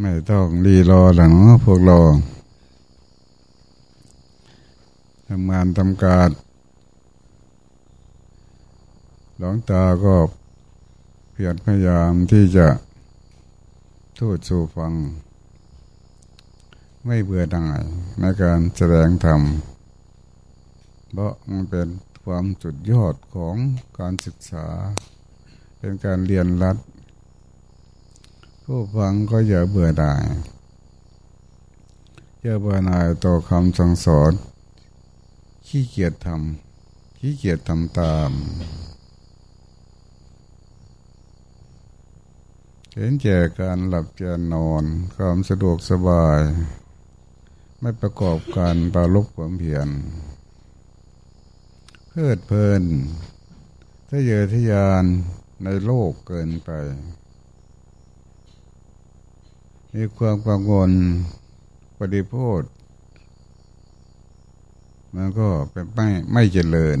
ไม่ต้องรีรอหลังพวกเราทำงานทำการหลวงตาก็เพียรพยายามที่จะทูดสู่ฟัง ไม่เบื่อหน่ายในการแสดงธรรมเพราะมันเป็นความจุดยอดของการศึกษา เป็นการเรียนรัด ผู้ฟังก็อย่าเบื่อหน่ายอย่าเบื่อหน่ายต่อคำสั่งสอน ขี้เกียจทำขี้เกียจทำตามเห็นแก่การหลับแก่นอน ความสะดวกสบาย ไม่ประกอบการปาลบความเพียรเพลิดเพลินถ้าเยอทยานในโลกเกินไป มีความกังวลปฏิโพธมันก็เป็นไม่ไม่เจริญ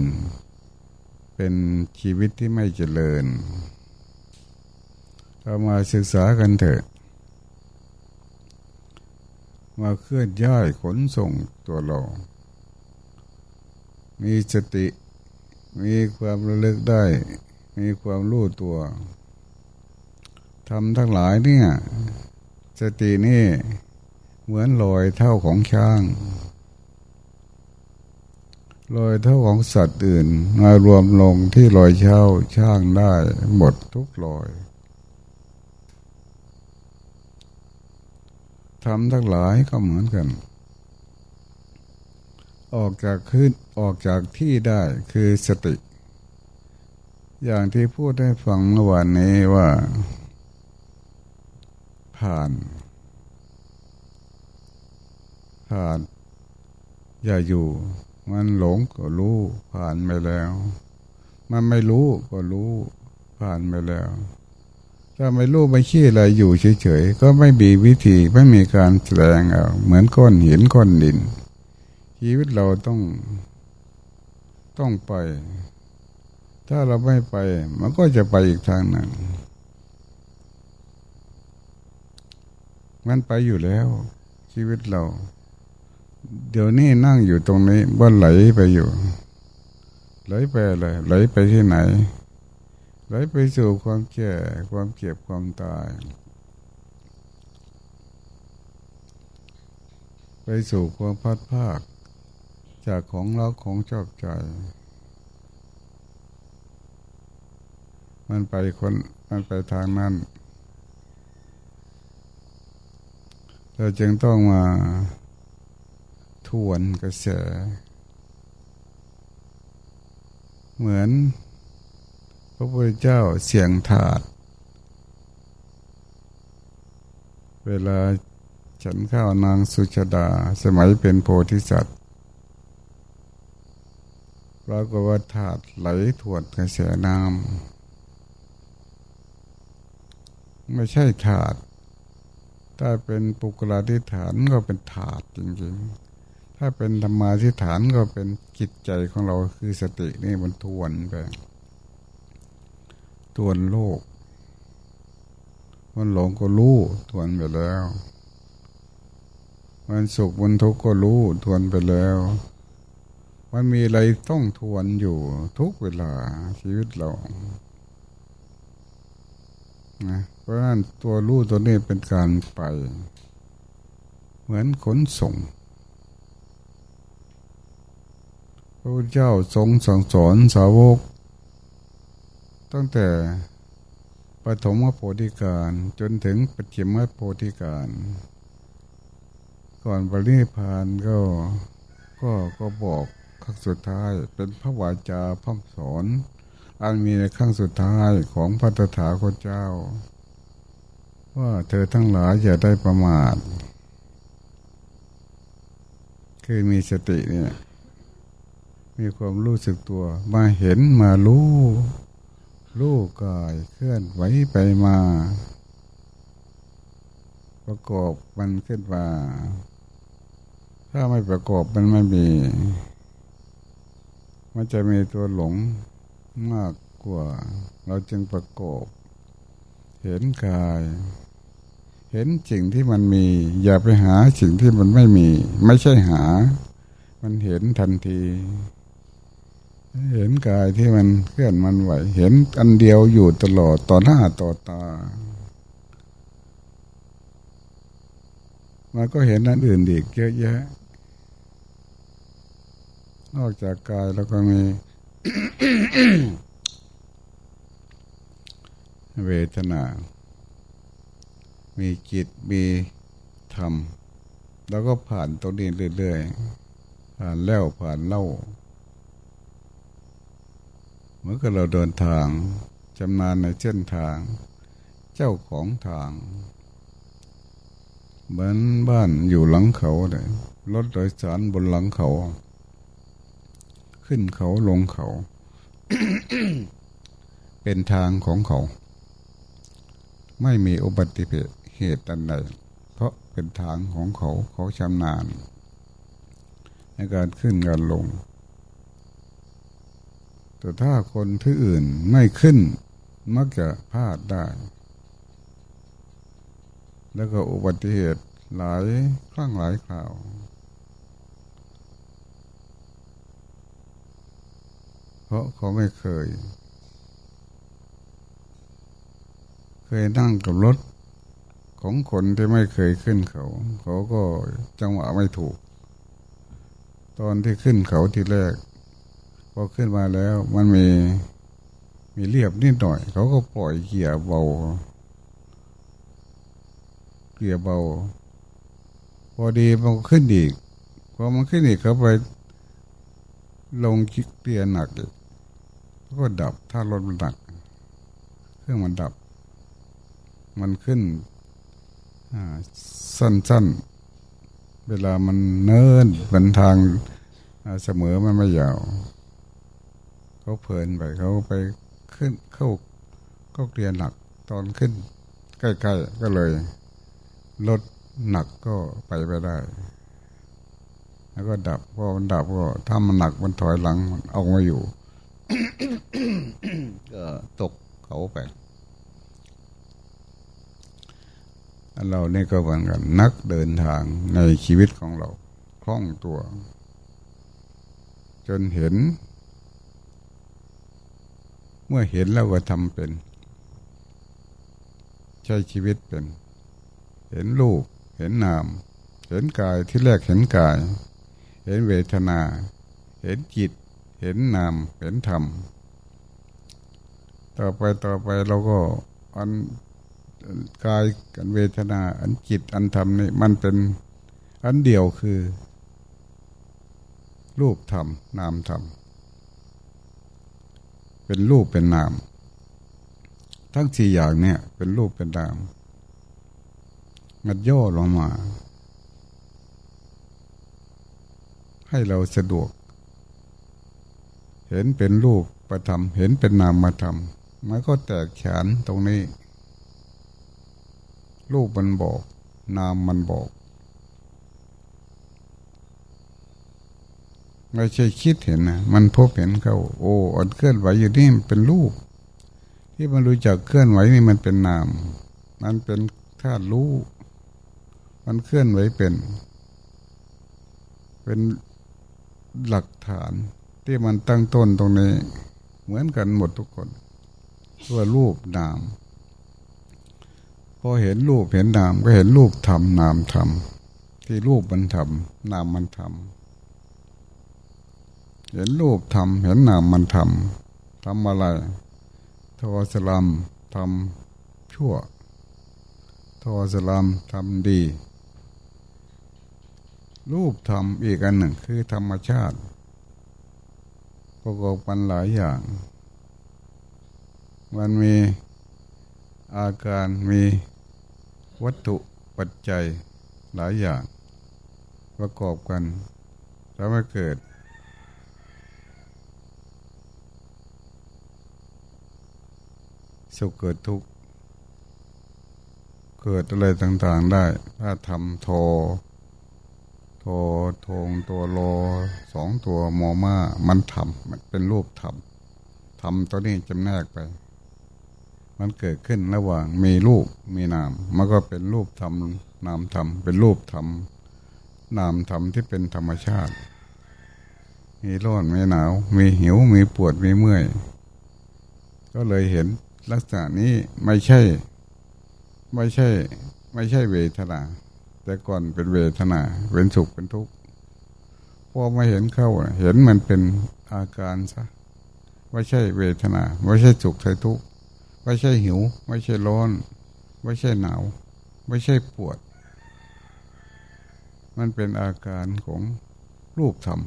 เป็นชีวิตที่ไม่เจริญเรามาศึกษากันเถอะ มาเคลื่อนย้ายขนส่งตัวเรา มีสติ มีความระลึกได้ มีความรู้ตัวทำทั้งหลายเนี่ย สตินี่เหมือนลอยเท่าของช้างลอยเท่าของสัตว์อื่นมารวมลงที่ลอยเช่าช่างได้หมดทุกลอยทำทั้งหลายก็เหมือนกัน ออกจากขึ้นออกจากที่ได้คือสติ อย่างที่พูดได้ฟังเมื่อวานนี้ว่า ผ่าน ผ่าน อย่าอยู่ มันหลงก็รู้ผ่านไปแล้ว มันไม่รู้ก็รู้ ผ่านไปแล้ว ถ้าไม่รู้ไม่ขี้อะไรอยู่เฉยๆก็ไม่มีวิธีไม่มีการแสดงเอาเหมือนก้อนหินก้อนดิน ชีวิตเราต้อง ต้องไป ถ้าเราไม่ไป มันก็จะไปอีกทางหนึ่ง มันไปอยู่แล้ว ชีวิตเรา เดี๋ยวนี้นั่งอยู่ตรงนี้ว่าไหลไปอยู่ ไหลไปอะไรไหลไปที่ไหน ไหลไปสู่ความแก่ความเก็บความตาย ไปสู่ความพัดภาค จากของเราของชอบใจ มันไปคนมันไปทางนั้น เราจึงต้องมาทวนกระแสเหมือน พระพุทธเจ้าเสียงถาด เวลาฉันข้าวนางสุชาดา สมัยเป็นโพธิสัตว์ปรากฏว่าถาดไหลถวดกระแสน้ำไม่ใช่ถาด ถ้าเป็นปุกลาธิฐานก็เป็นถาดจริงๆ ถ้าเป็นธรรมาธิฐานก็เป็นจิตใจของเราคือสตินี่มันทวนไปทวนโลก มันหลงก็รู้ทวนไปแล้ว มันสุขมันทุกข์ก็รู้ทวนไปแล้ว มันมีอะไรต้องทวนอยู่ทุกเวลาชีวิตเรานะ เพราะนั้นตัวรู้ตัวนี้เป็นการไป เหมือนขนส่งพระพุทธเจ้าทรงสั่งสอนสาวก ตั้งแต่ปฐมโพธิการจนถึงปัจฉิมโพธิการ ก่อนปรินิพานก็ก็ก็บอกครั้งสุดท้ายเป็นพระวาจาพร่ำสอน อันมีในครั้งสุดท้ายของพระตถาคตเจ้า ว่าเธอทั้งหลายอย่าได้ประมาท คือมีสติเนี่ยมีความรู้สึกตัว มาเห็นมารู้รู้กายเคลื่อนไหวไปมา ประกอบมันขึ้นมาถ้าไม่ประกอบมันไม่มี มันจะมีตัวหลงมากกว่า เราจึงประกอบ เห็นกาย เห็นสิ่งที่มันมี อย่าไปหาสิ่งที่มันไม่มี ไม่ใช่หา มันเห็นทันที เห็นกายที่มันเคลื่อนมันไหว เห็นอันเดียวอยู่ตลอดต่อหน้าต่อตามันก็เห็นอันอื่นอีกเยอะแยะ นอกจากกายแล้วก็มี เวทนา มีจิตมีธรรม แล้วก็ผ่านตรงนี้เรื่อยๆผ่านแล้วผ่านเล่าเมื่อเราเดินทางชำนาญในเส้นทาง เจ้าของทางเหมือนบ้านอยู่หลังเขาเลยรถโดยสารบนหลังเขา ขึ้นเขาลงเขา เป็นทางของเขา ไม่มีอุบัติเหตุ อันใด เพราะเป็นทางของเขาเขาชำนาญ ในการขึ้นการลง แต่ถ้าคนที่อื่นไม่ขึ้น มักจะพลาดได้ แล้วก็อุบัติเหตุหลายครั้งหลายคราวเพราะเขาไม่เคย เคยนั่งกับรถ ของคนที่ไม่เคยขึ้นเขา เขาก็จังหวะไม่ถูก ตอนที่ขึ้นเขาทีแรกพอขึ้นมาแล้วมันมีมีเรียบนิดหน่อย เขาก็ปล่อยเกียร์เบา เกลียเบา พอดีมันขึ้นอีกพอมันขึ้นอีกเขาไป ลงคิกเตียหนักอีกก็ดับถ้ารถมันหนัก เครื่องมันดับ มันขึ้น สั้นๆ เวลามันเนินเป็นทางเสมอมันไม่ยาวเขาเพลินไปเขาไปขึ้นเข้าก็เรียนหนักตอนขึ้น ใกล้ๆก็เลยลดหนักก็ไปไปได้ แล้วก็ดับพอมันดับก็ถ้ามันหนักมันถอยหลังเอามาอยู่ก็ตกเขาไป เราเนี่ก็เหมือนกันนักเดินทางในชีวิตของเราคล่องตัว จนเห็น เมื่อเห็นแล้วก็ทำเป็น ใช้ชีวิตเป็น เห็นรูปเห็นนาม เห็นกายที่แรกเห็นกาย เห็นเวทนา เห็นจิต เห็นนาม เห็นธรรม ต่อไปต่อไปเราก็อัน กายกันเวทนา อันจิตอันธรรมนี่มันเป็นอันเดียวคือ รูปธรรมนามธรรมเป็นรูปเป็นนาม ทั้งสี่อย่างเนี่ย เป็นรูปเป็นนามมันย่อลงมา ให้เราสะดวก เห็นเป็นรูปประธรรมเห็นเป็นนามมาทำมันก็แตกฉานตรงนี้ รูปมันบอก นามมันบอก ไม่ใช่คิดเห็นนะมันพบเห็นเขาโอ้อันเคลื่อนไหวอยู่นี่มันเป็นรูป ที่มันรู้จักเคลื่อนไหวนี่มันเป็นนาม มันเป็นธาตุรู้ มันเคลื่อนไหวเป็น เป็นหลักฐานที่มันตั้งต้นตรงนี้ เหมือนกันหมดทุกคนตัวรูปนาม พอเห็นรูปเห็นนามก็เห็นรูปทำนามทำที่รูปมันทำนามมันทำเห็นรูปทำเห็นนามมันทำทำอะไรทวสลัมทำชั่วทวสลัมทำดี รูปธรรมอีกอันหนึ่งคือธรรมชาติประกอบกันหลายอย่าง มันมีอาการมี วัตถุปัจจัยหลายอย่าง ประกอบกันแล้วมาเกิด สุขเกิดทุกข์เกิดอะไรต่างๆได้ ถ้าทำโทตัวทงตัวโลสองตัวมอมามันทำมันเป็นรูปทำทำตัวนี้จำแนกไป มันเกิดขึ้นระหว่างมีรูปมีนาม มันก็เป็นรูปธรรมนามธรรมเป็นรูปธรรมนามธรรมที่เป็นธรรมชาติ มีร้อนมีหนาว มีหิวมีปวดมีเมื่อย ก็เลยเห็นลักษณะนี้ไม่ใช่ ไม่ใช่ ไม่ใช่เวทนา แต่ก่อนเป็นเวทนาเป็นสุขเป็นทุกข์พอมาเห็นเข้าเห็นมันเป็นอาการซะไม่ใช่เวทนา ไม่ใช่สุขใช่ทุกข์ ไม่ใช่หิว ไม่ใช่ร้อน ไม่ใช่หนาว ไม่ใช่ปวด มันเป็นอาการของรูปธรรม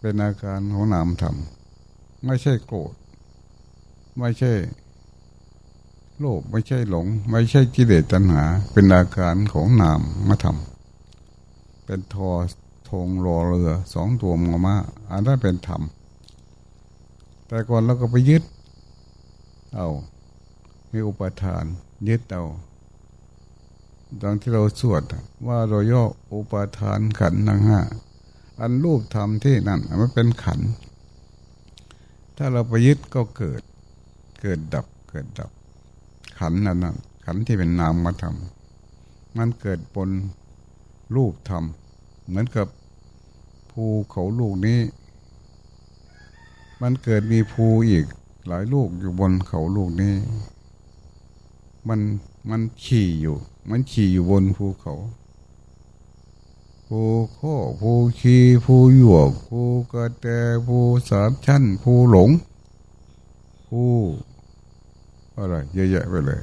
เป็นอาการของนามธรรม ไม่ใช่โกรธ ไม่ใช่ โลภ ไม่ใช่หลง ไม่ใช่กิเลสตัณหา เป็นอาการของนามมาธรรมเป็นทอทงรอเรือสองตัวมอมาอันนั้นเป็นธรรมแต่ก่อนเราก็ไปยึด เอามีอุปทานยึดเอาดังที่เราสวดว่าเราย่ออุปทานขันทั้งห้าอันรูปธรรมที่นั่นมันเป็นขัน ถ้าเราไปยึดก็เกิด เกิดดับเกิดดับ ขันนั่นนั่นขันที่เป็นนามมาทำมันเกิดบนรูปธรรม เหมือนกับภูเขาลูกนี้ มันเกิดมีภูอีก หลายลูกอยู่บนเขาลูกนี้ มันมันขี่อยู่ มันขี่อยู่บนภูเขาภูข้อภูขีภูหยวกภูกระแตภูสามชั้นภูหลงภูอะไรเยอะแยะไปเลย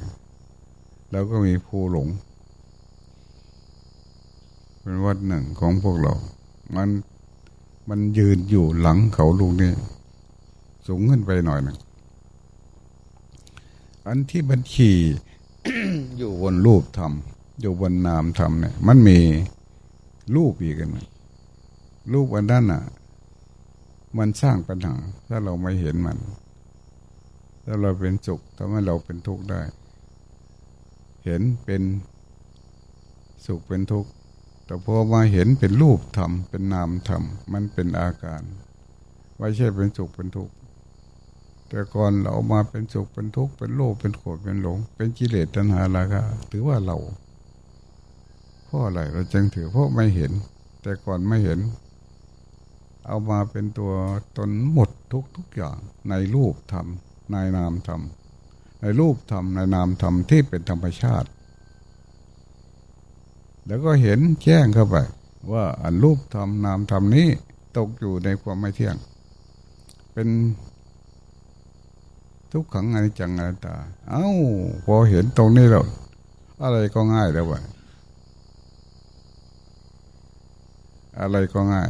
แล้วก็มีภูหลง เป็นวัดหนึ่งของพวกเรา มันมันยืนอยู่หลังเขาลูกนี้สูงขึ้นไปหน่อยหนึ่ง อันที่บัญชีอยู่บนรูปธรรมอยู่บนนามธรรมเนี่ย มันมีรูปอีกกันรูปอันนั้นอะ มันสร้างปัญหา ถ้าเราไม่เห็นมัน ถ้าเราเป็นสุขทำให้เราเป็นทุกข์ได้ เห็นเป็นสุขเป็นทุกข์แต่พอมาเห็นเป็นรูปธรรมเป็นนามธรรมมันเป็นอาการไม่ใช่เป็นสุขเป็นทุกข์ แต่ก่อนเรามาเป็นสุขเป็นทุกข์เป็นโลภเป็นโกรธเป็นหลง เป็นกิเลสตัณหาราคะถือว่าเราเพราะอะไรเราจึงถือเพราะไม่เห็น แต่ก่อนไม่เห็น เอามาเป็นตัวตนหมดทุกทุกอย่าง ในรูปธรรมในนามธรรมในรูปธรรมในนามธรรมที่เป็นธรรมชาติ แล้วก็เห็นแจ้งเข้าไป ว่าอันรูปธรรมนามธรรมนี้ตกอยู่ในความไม่เที่ยง เป็น ทุกขังอนิจจังอนัตตา เอ้า พอเห็นตรงนี้แล้ว อะไรก็ง่ายแล้ววะอะไรก็ง่าย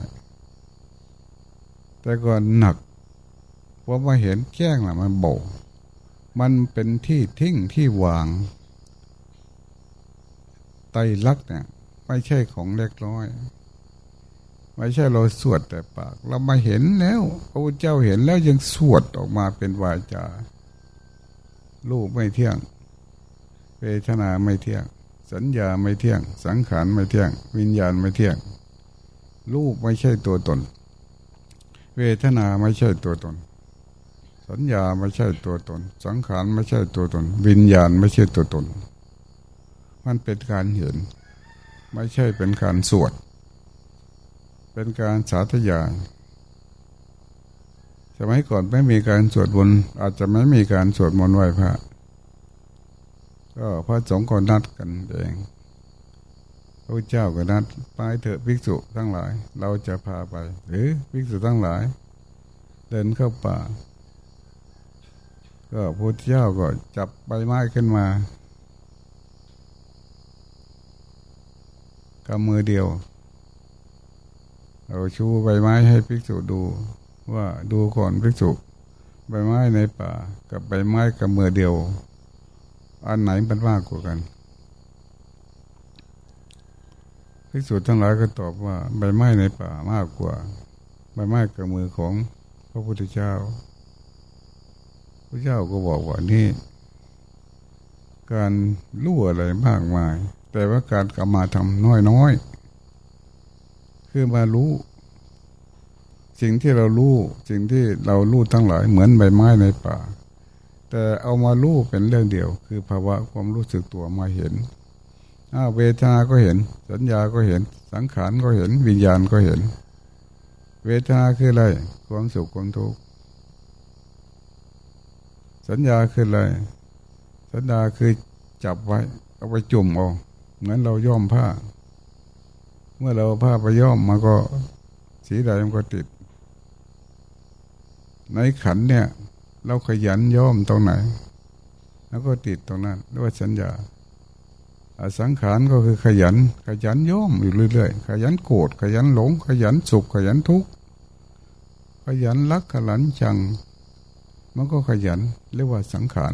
แต่ก่อนหนักเพอมาเห็นแจ้งละมันโบมันเป็นที่ทิ้งที่วาง ไตลักเนี่ย ไม่ใช่ของเล็กน้อย ไม่ใช่เราสวดแต่ปาก เรามาเห็นแล้วพระพุทธเจ้าเห็นแล้วยังสวดออกมาเป็นวาจารูปไม่เที่ยงเวทนาไม่เที่ยง สัญญาไม่เที่ยง สังขารไม่เที่ยง วิญญาณไม่เที่ยงรูปไม่ใช่ตัวตน เวทนาไม่ใช่ตัวตน สัญญาไม่ใช่ตัวตน สังขารไม่ใช่ตัวตน วิญญาณไม่ใช่ตัวตน มันเป็นการเห็น ไม่ใช่เป็นการสวด เป็นการสาธยายสมัยก่อนไม่มีการสวดมนต์อาจจะไม่มีการสวดมนต์ไหว้พระ ก็พระสงฆ์ก็นัดกันเองพระเจ้าก็นัดไปเถอะภิกษุทั้งหลาย เราจะพาไป หรือภิกษุทั้งหลาย เดินเข้าป่า ก็พระเจ้าก็จับใบไม้ขึ้นมากำมือเดียว เราชูใบไม้ให้ภิกษุดู ว่าดูก่อนพิสุใบไม้ในป่า กับใบไม้กับมือเดียว อันไหนมันมากกว่ากันพิสุทั้งหลายก็ตอบว่า ใบไม้ในป่ามากกว่า ใบไม้กับมือของพระพุทธเจ้าพระเจ้าก็บอกว่านี่ การรู้อะไรมากมาย แต่ว่าการกลับมาทำน้อยน้อย คือมารู้ สิ่งที่เรารู้สิ่งที่เรารู้ทั้งหลายเหมือนใบไม้ในป่า แต่เอามารู้เป็นเรื่องเดียว คือภาวะความรู้สึกตัวมาเห็นอาเวทนาก็เห็น สัญญาก็เห็น สังขารก็เห็น วิญญาณก็เห็น เวทนาคืออะไร ความสุขความทุกข์สัญญาคืออะไร สัญญาคือจับไว้ เอาไปจุ่มเอาเหมือนเราย่อมผ้า เมื่อเราผ้าไปย่อมมันก็สีใดมันก็ติด ในขันเนี่ย เราขยันย่อมตรงไหน แล้วก็ติดตรงนั้นเรียกว่าสัญญาอสังขารก็คือขยัน ขยันย่อมอยู่เรื่อยๆ ขยันโกรธขยันหลง ขยันสุขขยันทุกข์ขยันรักขยันชัง มันก็ขยันเรียกว่าสังขาร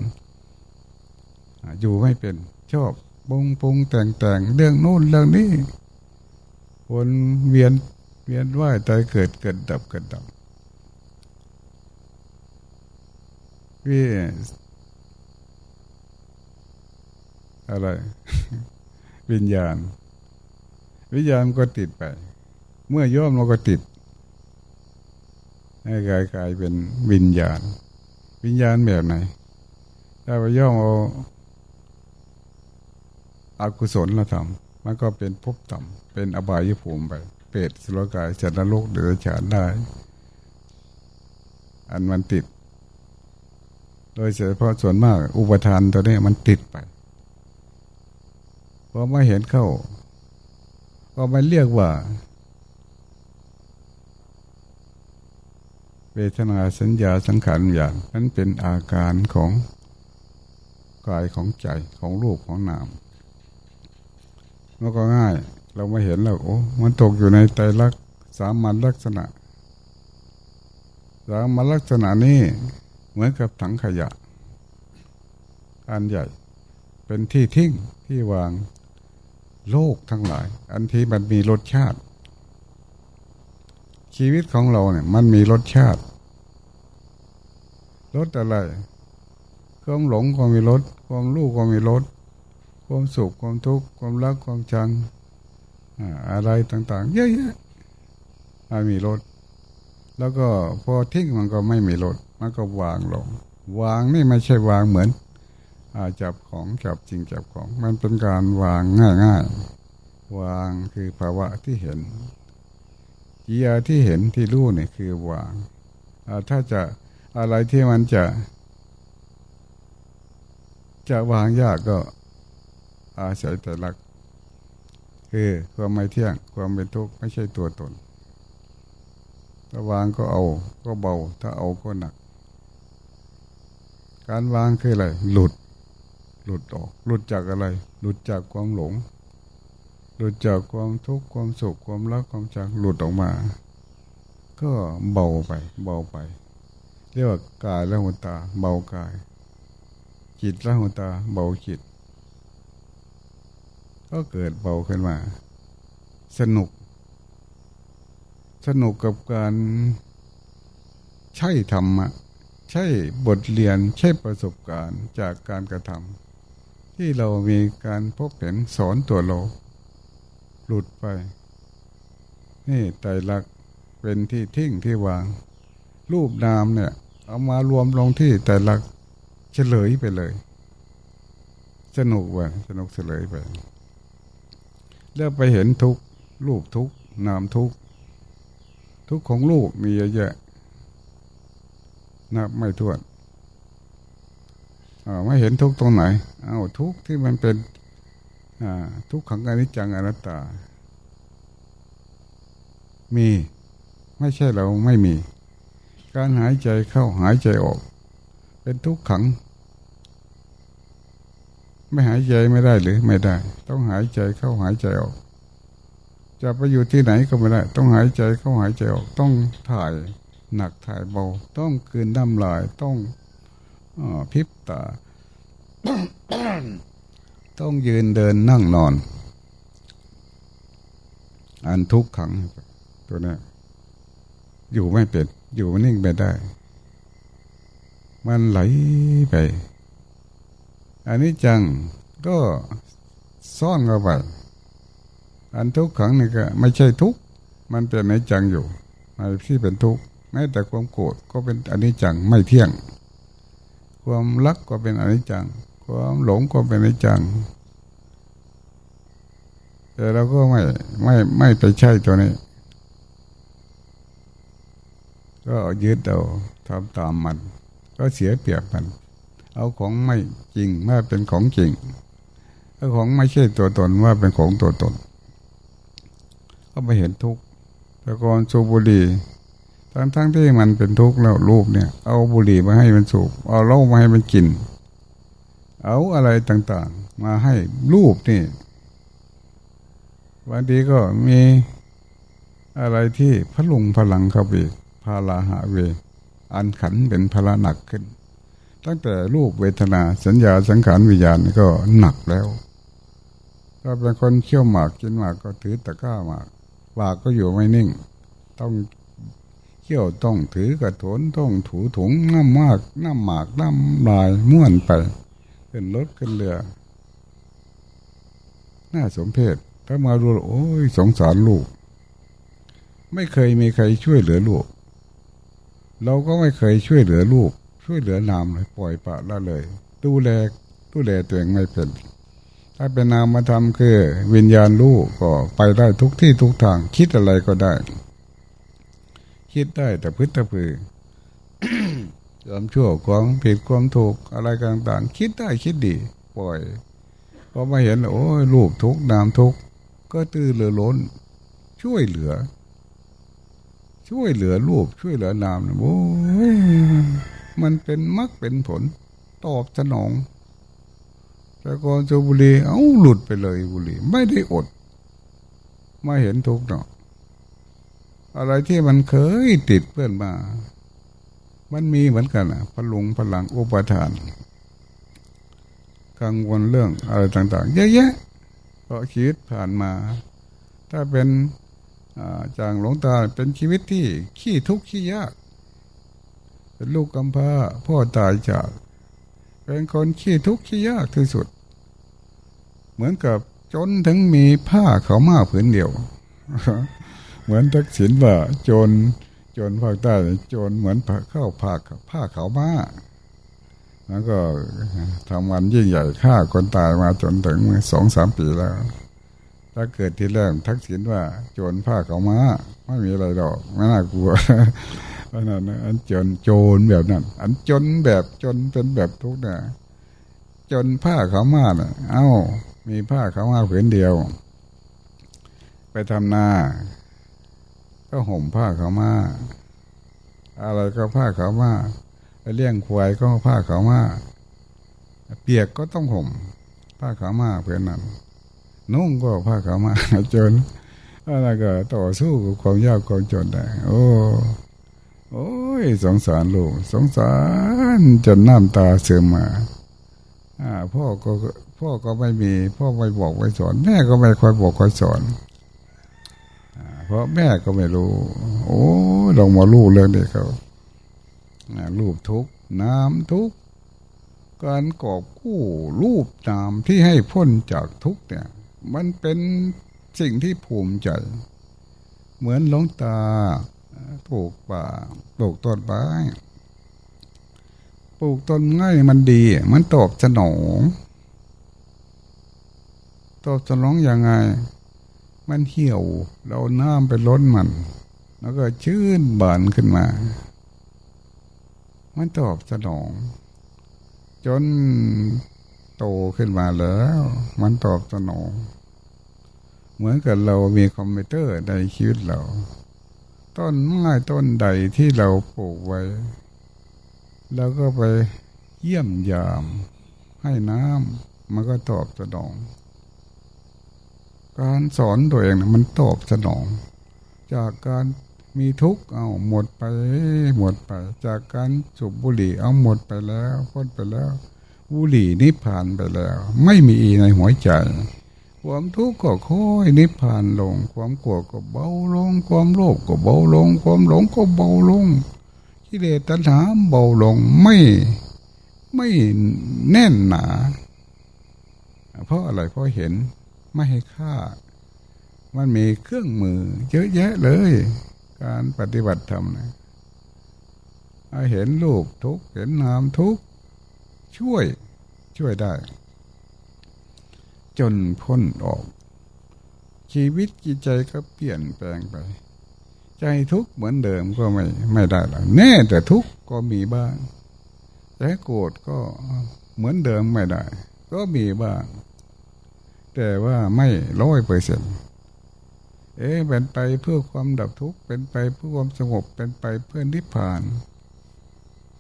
อยู่ไม่เป็นชอบปรุงปรุงแต่งแต่งเรื่องโน้นเรื่องนี้ วนเวียนเวียนว่ายตายเกิดเกิดดับเกิดดับพี่อะไร วิญญาณ วิญญาณก็ติดไป เมื่อย่อมเราก็ติดให้กายกายเป็นวิญญาณ วิญญาณแบบไหนถ้าไปย่อมเอาอากุศลเราทำมันก็เป็นภพต่ำ เป็นอบายภูมิไปเปรตสุรกายจันทโลกเดือดฉานได้ อันมันติด โดยเฉพาะส่วนมาก อุปทานตัวนี้มันติดไปพอมาเห็นเข้า ก็มาเรียกว่าเวทนาสัญญาสังขารอย่างนั้นเป็นอาการของกายของใจของรูปของนามมันก็ง่าย เรามาเห็นแล้วโอ้มันตกอยู่ในใจรักสามัญลักษณะสามัญลักษณะนี้เหมือนกับถังขยะ อันใหญ่ เป็นที่ทิ้งที่วางโลกทั้งหลาย อันที่มันมีรสชาติ ชีวิตของเราเนี่ย มันมีรสชาติรสอะไรความหลงก็มีรสความรู้ก็มีรสความสุขความทุกข์ความรักความชัง อะไรต่างๆ เยอะๆมันมีรสแล้วก็พอทิ้งมันก็ไม่มีรสมันก็วางลง วางนี่ไม่ใช่วางเหมือนจับของจับจริงจับของ มันเป็นการวางง่ายๆ วางคือภาวะที่เห็นกิยาที่เห็นที่รู้เนี่ยคือวางถ้าจะอะไรที่มันจะ จะวางยากก็อาศัยแต่ลัก คือความไม่เที่ยงความเป็นทุกข์ไม่ใช่ตัวตนถ้าวางก็เอา ก็เบา ถ้าเอาก็หนัก การวางคืออะไร หลุด หลุดออก หลุดจากอะไร หลุดจากความหลง หลุดจากความทุกข์ความสุขความรักความชังหลุดออกมา ก็เบาไป เบาไป เรียกว่ากายและหัวตา เบากาย จิตและหัวตา เบาจิต ก็เกิดเบาขึ้นมา สนุก สนุกกับการใช่ธรรมะ ใช่บทเรียนใช่ประสบการณ์จากการกระทำที่เรามีการพบเห็นสอนตัวเรา หลุดไป นี่ไตรลักเป็นที่ทิ้งที่วาง รูปนามเนี่ย เอามารวมลงที่ไตรลักเฉลยไปเลย สนุกว่ะสนุกเฉลยไป แล้วไปเห็นทุกรูปทุกนามทุกทุกของรูปมีเยอะแยะนับไม่ถ้วนไม่เห็นทุกตรงไหนเอาทุกที่มันเป็นทุกขังอนิจจังอนัตตา มีไม่ใช่เราไม่มี การหายใจเข้าหายใจออก เป็นทุกขัง ไม่หายใจไม่ได้หรือไม่ได้ ต้องหายใจเข้าหายใจออกจะไปอยู่ที่ไหนก็ไม่ได้ ต้องหายใจเข้าหายใจออก ต้องถ่ายหนักถ่ายเบา ต้องคืนน้ำลายต้องพิบตา ต้องยืนเดินนั่งนอน อันทุกขังตัวนี้อยู่ไม่เป็น อยู่นิ่งไปได้ มันไหลไป อันนี้จังก็ซ่อนเข้าไปอันทุกขังนี่ก็ไม่ใช่ทุกมันเป็นในจังอยู่ในที่เป็นทุกแม้แต่ความโกรธก็เป็นอันนี้จังไม่เที่ยง ความรักก็เป็นอันิจจัง ความหลงก็เป็นอนิจจังแต่เราก็ไม่ไม่ไม่ไปใช่ตัวนี้ ก็ยึดเอาทำตามมัน ก็เสียเปรียบมัน เอาของไม่จริงมาเป็นของจริงเอาของไม่ใช่ตัวตนว่าเป็นของตัวตน ก็ไปเห็นทุกข์แต่ก่อนสูบบุหรี่ทั้งทั้งที่มันเป็นทุกข์แล้วรูปเนี่ย เอาบุหรี่มาให้มันสูบเอาเหล้ามาให้มันกิน เอาอะไรต่างๆ มาให้รูปนี่บางทีก็มีอะไรที่พลุงพลังเขาไปพาลาหาเว อันขันเป็นพละหนักขึ้น ตั้งแต่รูปเวทนาสัญญาสังขารวิญญาณก็หนักแล้ว ถ้าเป็นคนเขี่ยวหมากกินหมากก็ถือตะกร้าหมากปากก็อยู่ไม่นิ่ง ต้องเขี่ยวต้องถือกระโถนต้องถูถุงน้ำมากน้ำหมากน้ำลายม้วนไปขึ้นรถขึ้นเรือน่าสมเพชถ้ามาดูโอ้ยสงสารลูก ไม่เคยมีใครช่วยเหลือลูก เราก็ไม่เคยช่วยเหลือลูก ช่วยเหลือนามเลยปล่อยปะละเลย ดูแลดูแลตัวเองไม่เป็น ถ้าเป็นนามมาทำคือ วิญญาณลูกก็ไปได้ทุกที่ทุกทาง คิดอะไรก็ได้ คิดได้แต่พึ่งแต่พือความชั่วความผิดความถูกอะไรต่างๆ คิดได้คิดดี ปล่อยพอมาเห็นโอ้ยลูกทุกนามทุกก็ตื้อเหลือล้น ช่วยเหลือ ช่วยเหลือลูกช่วยเหลือนามนะโอ้ย มันเป็นมักเป็นผล ตอบสนอง แต่ก่อนสูบุรีเอาหลุดไปเลยบุรีไม่ได้อด ไมาเห็นทุกเนาะอะไรที่มันเคยติดเพื่อนมา มันมีเหมือนกันอะพลุงพลังอุปทาน กังวลเรื่องอะไรต่างๆเยอะแยะเพราะชีวิตผ่านมา ถ้าเป็นจางหลงตาเป็นชีวิตที่ขี้ทุกข์ขี้ยาก เป็นลูกกำพร้าพ่อตายจาก เป็นคนขี้ทุกข์ขี้ยากที่สุด เหมือนกับจนถึงมีผ้าเขามาผืนเดียว เหมือนทักษิณว่าจรโจรภาคใต้จรเหมือนเข้าผ้าผ้าเขามาแล้วก็ทำวันยิ่งใหญ่ฆ่าคนตายมาจนถึงสองสามปีแล้ว ถ้าเกิดที่แรกทักษิณว่า โจรผ้าเขามาไม่มีอะไรหรอกไม่น่ากลัวเพราะนั้นอันจนโจรแบบนั้น อันจนแบบจนเป็นแบบทุกเนี่ยจนผ้าเขามาเน่ะเอ้า มีผ้าเขามาผืนเดียว ไปทำนาก็ห่มผ้าเขามาอะไรก็ผ้าเขามาไปเลี้ยงควายก็ผ้าขาวมาเปียกก็ต้องห่ม ผ้าขาวมาเพื่อนนั้น นุ่งก็ผ้าขาวมาจนอะไรก็ต่อสู้กับความยากความจนได้ โอ้โอ้ยสงสารลูกสงสารจนน้ำตาเสื่อมมาอ่าพ่อก็พ่อก็ไม่มี พ่อไม่บอกไม่สอน แม่ก็ไม่คอยบอกคอยสอนเพราะแม่ก็ไม่รู้ โอ้ลองมาลูกเรื่องเด็กเขารูปทุกน้ำทุกการกอบกู้รูปนามที่ให้พ้นจากทุกเนี่ย มันเป็นสิ่งที่ภูมิใจ เหมือนหลงตาปลูกป่าปลูกต้นไม้ปลูกต้นง่ายมันดี มันตอบสนองตอบสนองอย่างไง มันเหี่ยว เราน้ำไปล้นมัน แล้วก็ชื่นบานขึ้นมา มันตอบสนอง จนโตขึ้นมาแล้ว มันตอบสนอง เหมือนกับเรามีคอมพิวเตอร์ในชีวิตเรา ต้นไม้ต้นใดที่เราปลูกไว้ แล้วก็ไปเยี่ยมยาม ให้น้ำมันก็ตอบสนอง การสอนตัวเองมันตอบสนอง จากการมีทุกข์เอาหมดไปหมดไป จากการสูบบุหรี่เอาหมดไปแล้วพ้นไปแล้วบุหรี่นิพพานไปแล้ว ไม่มีในหัวใจ ความทุกข์ก็ค่อยนิพพานลง ความกลัวก็เบาลง ความโลภก็เบาลง ความหลงก็เบาลงกิเลสตัณหาเบาลงไม่ไม่แน่นหนา เพราะอะไรเพราะเห็นไม่ให้ค่า มันมีเครื่องมือ เยอะแยะเลย การปฏิบัติธรรมนะเห็นรูปทุกเห็นนามทุกช่วยช่วยได้ จนพ้นออก ชีวิตจิตใจก็เปลี่ยนแปลงไป ใจทุกข์เหมือนเดิมก็ไม่ไม่ได้หรอกแน่แต่ทุกข์ก็มีบ้างใจโกรธก็เหมือนเดิมไม่ได้ ก็มีบ้าง แต่ว่าไม่ร้อยเปอร์เซ็นต์เอ๊ะเป็นไปเพื่อความดับทุกข์เป็นไปเพื่อความสงบเป็นไปเพื่อนิพพาน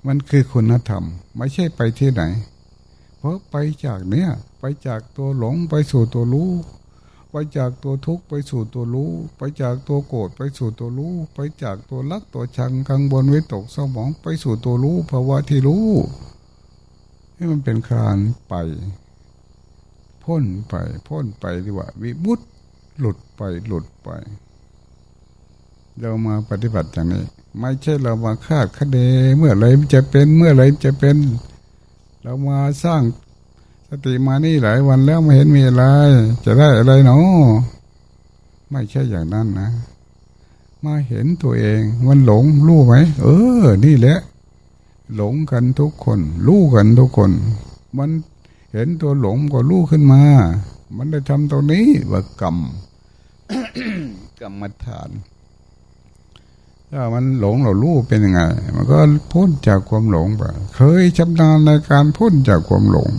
มันคือคุณธรรม ไม่ใช่ไปที่ไหน เพราะไปจากเนี้ย ไปจากตัวหลงไปสู่ตัวรู้ ไปจากตัวทุกข์ไปสู่ตัวรู้ ไปจากตัวโกรธไปสู่ตัวรู้ ไปจากตัวรักตัวชังกังบนวิตกสมองไปสู่ตัวรู้ภาวะที่รู้ให้มันเป็นคารไปพ้นไปพ้นไปดีกว่า วิมุตหลุดไปหลุดไป เรามาปฏิบัติอย่างนี้ ไม่ใช่เรามาคาดคะเนเมื่อไรจะเป็นเมื่อไรจะเป็น เรามาสร้าง ติมานี่หลายวันแล้วไม่เห็นมีอะไร จะได้อะไรเนาะไม่ใช่อย่างนั้นนะ มาเห็นตัวเอง มันหลงรู้ไหมเออ นี่แหละ หลงกันทุกคนรู้กันทุกคน มันเห็นตัวหลงก็รู้ขึ้นมา มันได้ทำตรงนี้ว่ากรรมกรรมฐานถ้ามันหลงเรารู้เป็นยังไง มันก็พ้นจากความหลงไป เคยชำนาญในการพ้นจากความหลง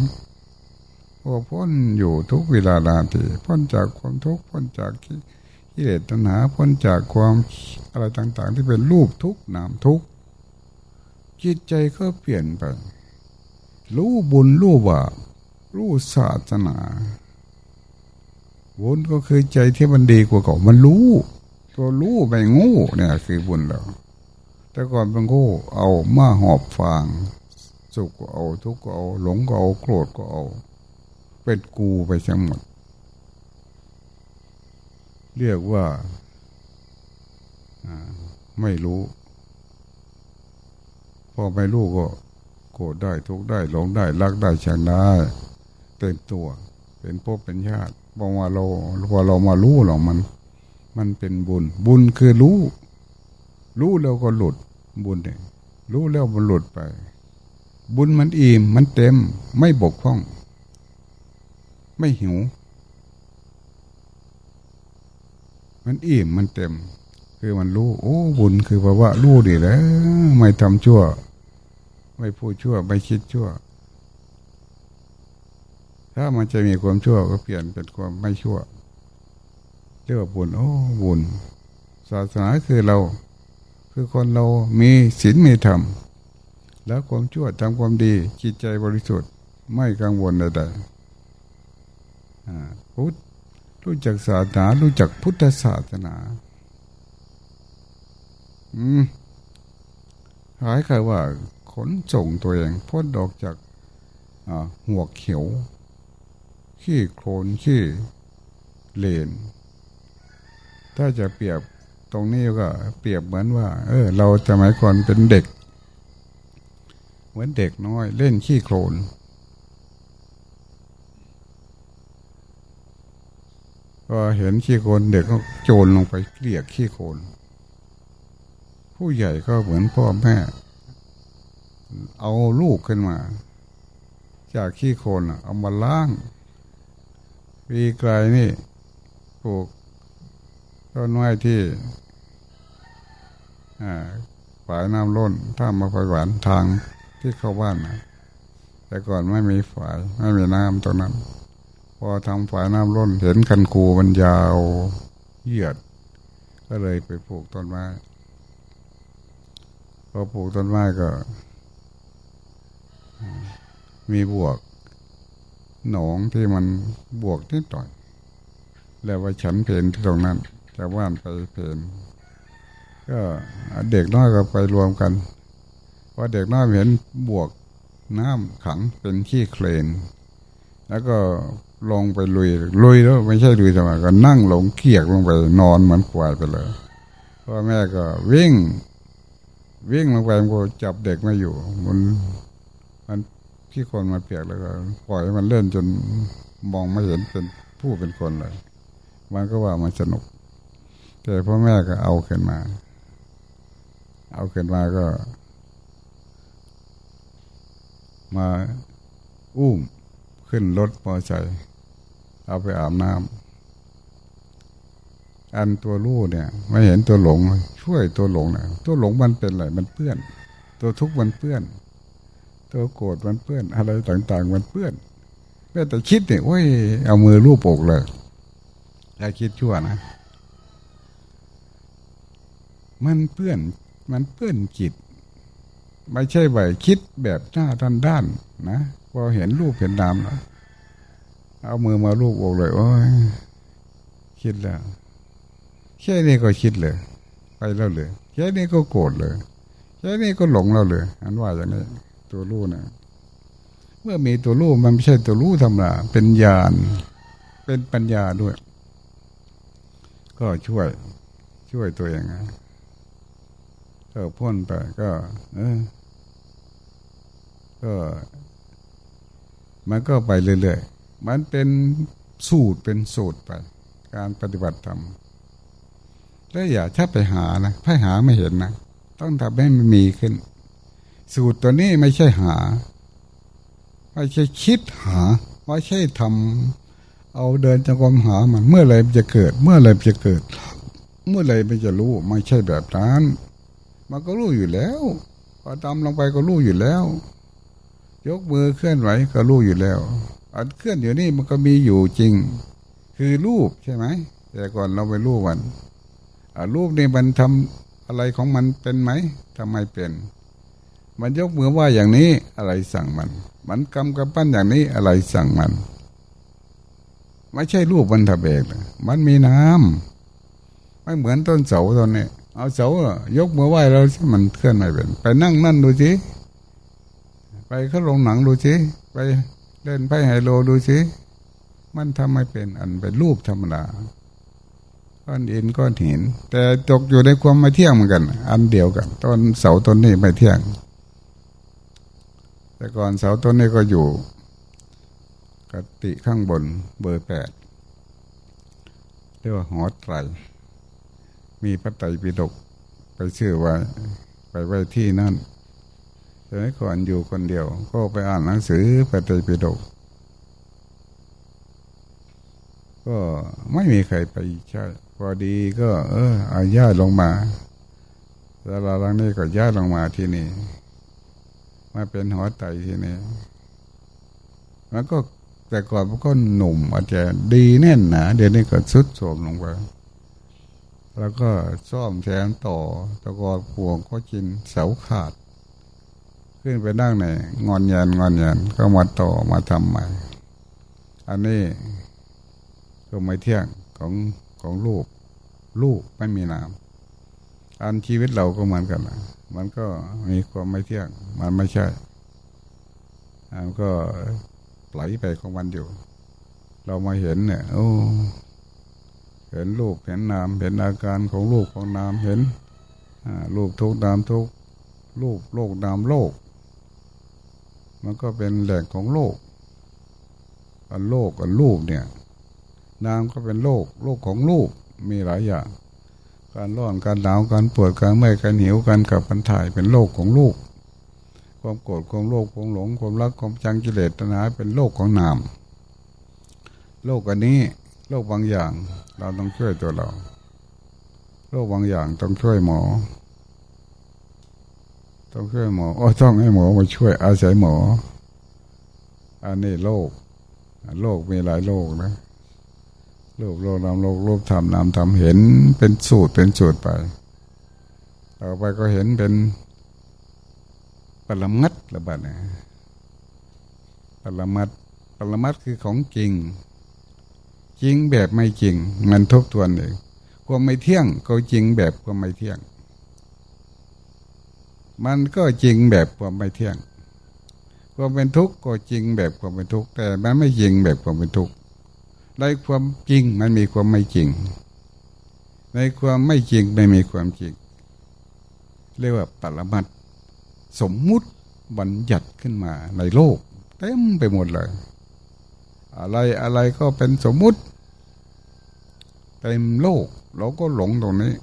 พอพ้นอยู่ทุกเวลานาทีพ้นจากความทุกข์พ้นจากกิเลสตัณหาพ้นจากความอะไรต่าง ๆ ที่เป็นรูปทุกนามทุกจิตใจก็เปลี่ยนไป รู้บุญรู้บาปรู้ศาสนาบุญก็คือใจที่มันดีกว่าเก่ามันรู้ ตัวรู้ไปงูเนี่ยคือบุญเราแต่ก่อนเป็นงูเอามาหอบฟางสุขก็เอาทุกข์ก็เอาหลงก็เอาโกรธก็เอา เป็นกูไปทั้งหมด เรียกว่าไม่รู้ พอไม่รู้ก็โกรธได้ทุกได้หลงได้รักได้ชังได้เต็มตัว เป็นพบเป็นญาติบอกว่าเราพอเรามารู้หรอมัน มันเป็นบุญ บุญคือรู้ รู้แล้วก็หลุดบุญเนี่ยรู้แล้วมันหลุดไป บุญมันอิ่มมันเต็มไม่บกพร่อง ไม่หิว มันอิ่มมันเต็ม คือมันรู้ โอ้บุญคือภาวะรู้ดีแล้วไม่ทำชั่ว ไม่พูดชั่ว ไม่คิดชั่ว ถ้ามันจะมีความชั่วก็เปลี่ยนเป็นความไม่ชั่วเรียกว่าบุญโอ้บุญศาสนาคือเรา คือคนเรามีศีลมีธรรม แล้วความชั่วทำความดีจิตใจบริสุทธิ์ไม่กังวลใดๆ พุทธรู้จักศาสนารู้จักพุทธศาสนา อืมหายคือว่า ขนส่งตัวเองพ้นออกจากหัวเขียว ขี้โคลนขี้เลน ถ้าจะเปรียบตรงนี้ก็เปรียบเหมือนว่า เออ เราสมัยก่อนเป็นเด็ก เหมือนเด็กน้อย เล่นขี้โคลน ก็เห็นขี้โคลนเด็กก็โจรลงไปเกลียกขี้โคลนผู้ใหญ่ก็เหมือนพ่อแม่ เอาลูกขึ้นมา จากขี้โคลนเอามาล้างปีไกลนี่ปลูกต้นไม้ที่ฝายน้ำล้นถ้ามาไฟหวานทางที่เข้าบ้านนะแต่ก่อนไม่มีฝายไม่มีน้ำตรงนั้น พอทำฝายน้ำล้นเห็นคันคูมันยาวเหยียด ก็เลยไปปลูกต้นไม้พอปลูกต้นไม้ก็ มีบวก หนองที่มันบวกนิดหน่อย แล้วว่าฉันเพนที่ตรงนั้นจะว่านไปเพนก็เด็กน้อยก็ไปรวมกันพอเด็กน้อยเห็นบวกน้ำขังเป็นขี้เคลน แล้วก็ ลงไปลุยลุยแล้วไม่ใช่ลุยทำไมก็นั่งหลงเกียกลงไปนอนเหมือนป่วยไปเลยพ่อแม่ก็วิ่ง วิ่งลงไปก็จับเด็กไม่อยู่ มันมันที่คนมาเปียกแล้วก็ปล่อยมันเล่นจนมองไม่เห็นเป็นผู้เป็นคนเลย มันก็ว่ามันสนุก แต่พ่อแม่ก็เอาขึ้นมา เอาขึ้นมาก็ มาอุ้มขึ้นรถมอใจ เอาไปอาบน้ำอันตัวรู้เนี่ย ไม่เห็นตัวหลง ช่วยตัวหลงนี่ยตัวหลงมันเป็นอะไรมันเปื้อน ตัวทุกข์มันเปื้อน ตัวโกรธมันเปื้อน อะไรต่างๆ มันเปื้อนแม้แต่คิดเนี่ยโอ้ยเอามือลูบอกเลยอย่าคิดชั่วนะมันเปื้อน มันเปื้อนจิต ไม่ใช่ไหวคิดแบบหน้าด้านด้านนะ พอเห็นรูปเห็นนามแล้ว เอามือมาลูบอกเลยโอ้ยคิดแล้วแค่นี้ก็คิดเลย ไปแล้วเลยแค่นี้ก็โกรธเลยแค่นี้ก็หลงเราเลยอันว่าอย่างนี้ตัวรู้นะเมื่อมีตัวรู้มันไม่ใช่ตัวรู้ธรรมดาเป็นญาณเป็นปัญญาด้วย ก็ช่วย ช่วยตัวเองนะก็พ้นไปก็ เออ ก็ มันก็ไปเรื่อยๆ มันเป็นสูตรเป็นสูตรไป การปฏิบัติธรรมแล้วอย่าถ้าไปหานะถ้าหาไม่เห็นนะต้องทำให้มันมีขึ้น สูตรตัวนี้ไม่ใช่หา ไม่ใช่คิดหาไม่ใช่ทำเอาเดินจงกรมหามันเมื่อไรมันจะเกิด เมื่อไรมันจะเกิด เมื่อไรมันจะรู้ไม่ใช่แบบนั้น มันก็รู้อยู่แล้วพอทำลงไปก็รู้อยู่แล้ว ยกมือเคลื่อนไหวก็รู้อยู่แล้ว อันเคลื่อนอยู่นี่มันก็มีอยู่จริง คือรูปใช่ไหมแต่ก่อนเราไปรู้วันรูปนี่มันทำอะไรของมันเป็นไหมทำไมเป็น มันยกมือว่าอย่างนี้อะไรสั่งมัน มันกำกับปั้นอย่างนี้อะไรสั่งมัน ไม่ใช่รูปมันทะเบกมันมีน้ำไม่เหมือนต้นเสาต้นนี้เอาเสายกมือไหว้เราสิมันเคลื่อนไม่เป็น ไปนั่งนั่นดูสิไปเข้าลงหนังดูสิไป เล่นไพ่ไฮโลดูสิ มันทำไม่เป็นอันเป็นรูปธรรมดาก้อนอินก้อนหิน แต่ตกอยู่ในความไม่เที่ยงเหมือนกัน อันเดียวกันต้นเสาต้นนี้ไม่เที่ยง แต่ก่อนเสาต้นนี้ก็อยู่กติข้างบนเบอร์แปดเรียกว่าหอไตร มีพระไตรปิฎกไปชื่อไว้ไปไว้ที่นั่น สมัยก่อนอยู่คนเดียว ก็ไปอ่านหนังสือพระไตรปิฎกก็ไม่มีใครไปใช่พอดีก็ เอออาญาลงมาแล้วหลังนี้ก็ย้าลงมาที่นี่ มาเป็นหัวไตที่นี่แล้วก็แต่ก่อนมันก็หนุ่มอาจจะดีแน่นหนาเดี๋ยวนี้ก็สุดโทมลงไปแล้วก็ซ่อมแซมต่อตะกอนพวงก็กินเสาขาด ขึ้นไปนั่งในงอนยันงอนยันก็มาต่อมาทำใหม่ อันนี้ก็ไม่เที่ยงของของลูกลูกไม่มีน้ำอันชีวิตเราก็เหมือนกันนะมันก็มีความไม่เที่ยง มันไม่ใช่มันก็ไหลไปของมันอยู่ เรามาเห็นเนี่ยโอ้เห็นลูกเห็นนามเห็นอาการของลูกของนามเห็นลูกทุกนามทุกลูกโลกนามโลก มันก็เป็นแหล่งของโลก อันโลกอันลูกเนี่ยนามก็เป็นโลก โลกของลูกมีหลายอย่าง การร้อนการหนาวการปวดการเมื่อยการหิวการกับปันถ่ายเป็นโลกของลูกความโกรธความโลภความหลงความรักความจังกิเลสตัณหาเป็นโลกของนามโลกอันนี้โรคบางอย่างเราต้องช่วยตัวเราโรคบางอย่างต้องช่วยหมอ ต้องช่วยหมอโอ้ต้องให้หมอมาช่วย อาศัยหมอ อันนี้โรคโรคมีหลายโรคนะโรคโรคนามโรครูปธรรมนามธรรมเห็นเป็นสูตรเป็นสูตรไปต่อไปก็เห็นเป็นปรมัดระบาดนะปรมัดปรมัดคือของจริง จริงแบบไม่จริง มันทบทวนเองความไม่เที่ยงก็จริงแบบความไม่เที่ยง มันก็จริงแบบความไม่เที่ยง ความเป็นทุกข์ก็จริงแบบความเป็นทุกข์แต่มันไม่จริงแบบความเป็นทุกข์ในความจริงมันมีความไม่จริง ในความไม่จริงไม่มีความจริง เรียกว่าปรมัตสมมุติบัญญัติขึ้นมาในโลกเต็มไปหมดเลย อะไรอะไรก็เป็นสมมุติเต็มโลก เราก็หลงตรงนี้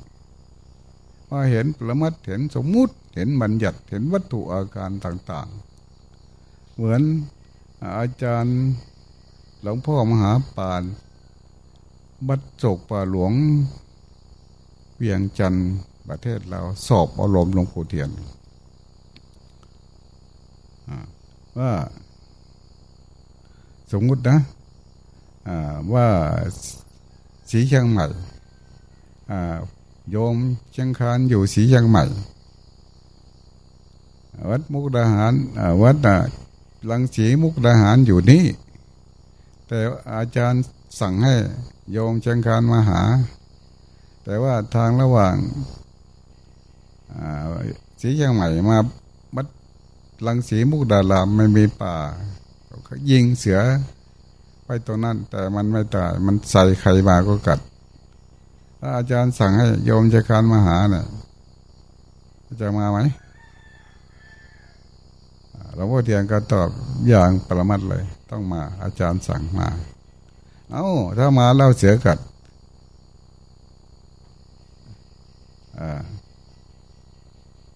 มาเห็นประมัดเห็นสมมุติเห็นบัญญัติเห็นวัตถุอาการต่าง ๆ เหมือนอาจารย์หลวงพ่อมหาปาน บัดจกป่าหลวงเวียงจันทร์ประเทศเราสอบอารมณ์หลวงปู่เทียนว่าสมมุตินะว่าสีเชียงใหม่ โยมเชียงคานอยู่สีเชียงใหม่ วัดมุกดาหารวัดลังสีมุกดาหารอยู่นี่ แต่อาจารย์สั่งให้โยมเชียงคานมาหา แต่ว่าทางระหว่างสีเชียงใหม่มาบัดลังสีมุกดาลามไม่มีป่ายิงเสือไปตรงนั้นแต่มันไม่ตาย มันใส่ใครมาก็กัด อาจารย์สั่งให้โยมจะการมาหาเนี่ยจะมาไหมหลวงพ่อเทียนก็ตอบอย่างประมัดเลย ต้องมา อาจารย์สั่งมา เอา้า ถ้ามาเล่าเสือกัด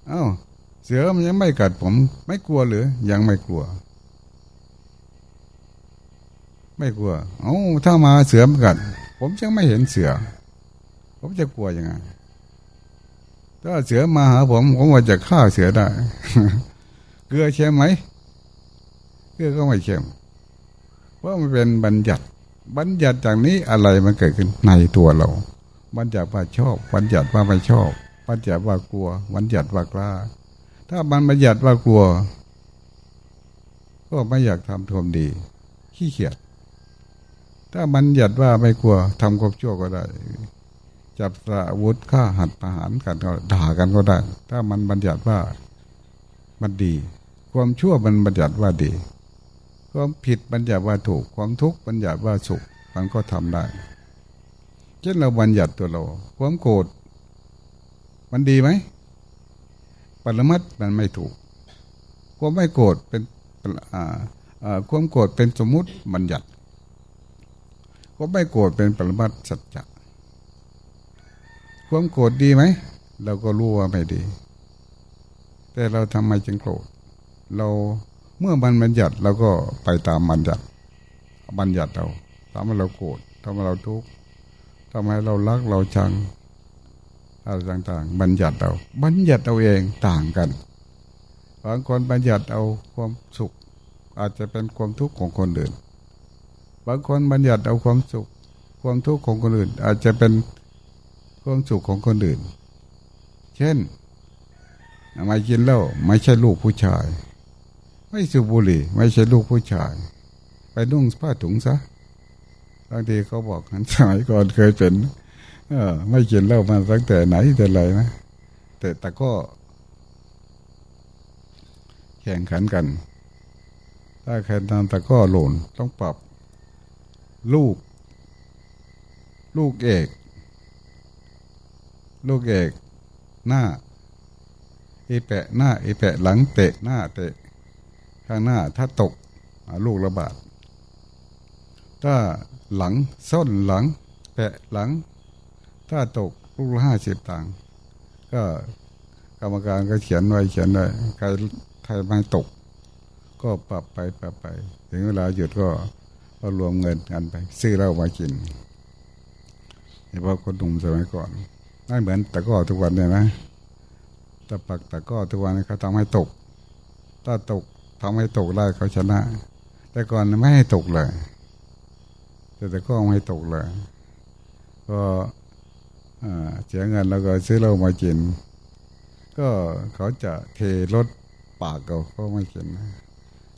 เอา้า เสือมันยังไม่กัดผม ไม่กลัวหรือ ยังไม่กลัว ไม่กลัว เอา้า ถ้ามาเสือมันกัด ผมยังไม่เห็นเสือ ผมจะกลัวยังไงถ้าเสือมาหาผมผมว่าจะฆ่าเสือได้ เกลือเค็มไหมเกลือก็ไม่เค็มเพราะมันเป็นบัญญัติ บัญญัติจากนี้อะไรมันเกิดขึ้นในตัวเรา บัญญัติว่าชอบ บัญญัติว่าไม่ชอบ บัญญัติว่ากลัว บัญญัติว่ากล้า ถ้ามันบัญญัติว่ากลัว ก็ไม่อยากทำความดี ขี้เกียจถ้ามันหยัดว่าไม่กลัวทำความชั่วก็ได้ จับอาวุธฆ่าหัดประหารกันก็ด่ากันก็ได้ ถ้ามันบัญญัติว่ามันดี ความชั่วมันบัญญัติว่าดี ความผิดบัญญัติว่าถูก ความทุกข์บัญญัติว่าสุข มันก็ทำได้ เช่นเราบัญญัติตัวเรา ความโกรธมันดีไหมปรมัตมันไม่ถูก ความไม่โกรธเป็นความโกรธเป็นสมมุติบัญญัติความไม่โกรธเป็นปรมัตสัจจ ความโกรธดีไหมเราก็รู้ว่าไม่ดี แต่เราทำไมจึงโกรธเราเมื่อมันบัญญัติเราก็ไปตามบัญญัติบัญญัติเราทำให้เราโกรธทำให้เราทุกข์ทำให้เรารักเราชังอะไรต่างๆ บัญญัติเอา บัญญัติเอาเองต่างกันบางคนบัญญัติเอาความสุข อาจจะเป็นความทุกข์ของคนอื่น บางคนบัญญัติเอาความสุข ความทุกข์ของคนอื่น อาจจะเป็น ความสุขของคนอื่น เช่นไม่กินเหล้าไม่ใช่ลูกผู้ชาย ไม่สูบบุหรี่ไม่ใช่ลูกผู้ชาย ไปนุ่งผ้าถุงซะบางทีเขาบอกกันสมัยก่อนเคยเป็นเออ ไม่กินเหล้ามาตั้งแต่ไหนแต่ไรนะแต่แต่ก็ แข่งขันกัน ถ้าใครทำแต่ก็หล่นต้องปรับ ลูก ลูกเอก ลูกเอกหน้า อีแปะหน้า อีแปะหลังเตะหน้าเตะ ข้างหน้าถ้าตกลูกระบาดถ้าหลังส้นหลัง แปะหลัง ถ้าตกลูกละห้าสิบตังก็กรรมการก็เขียนไว้เขียนไว้ใครใครไม่ตก ก็ปรับไปปรับไป ถึงเวลาหยุดก็ก็รวมเงินกันไป ซื้อเหล้ามากินเฉพาะคนหนุ่มสมัยก่อน ไม่เหมือนแต่ก็ทุกวันเนี่ยนะตะปักแต่ก็ทุกวันเขาทำให้ตก ถ้าตกทำให้ตกได้เขาชนะ แต่ก่อนไม่ให้ตกเลย แต่แต่ก็ไม่ให้ตกเลย ก็เสียเงินแล้วก็ซื้อเหล้ามากิน ก็เขาจะเทรถปากเขาก็ไม่กิน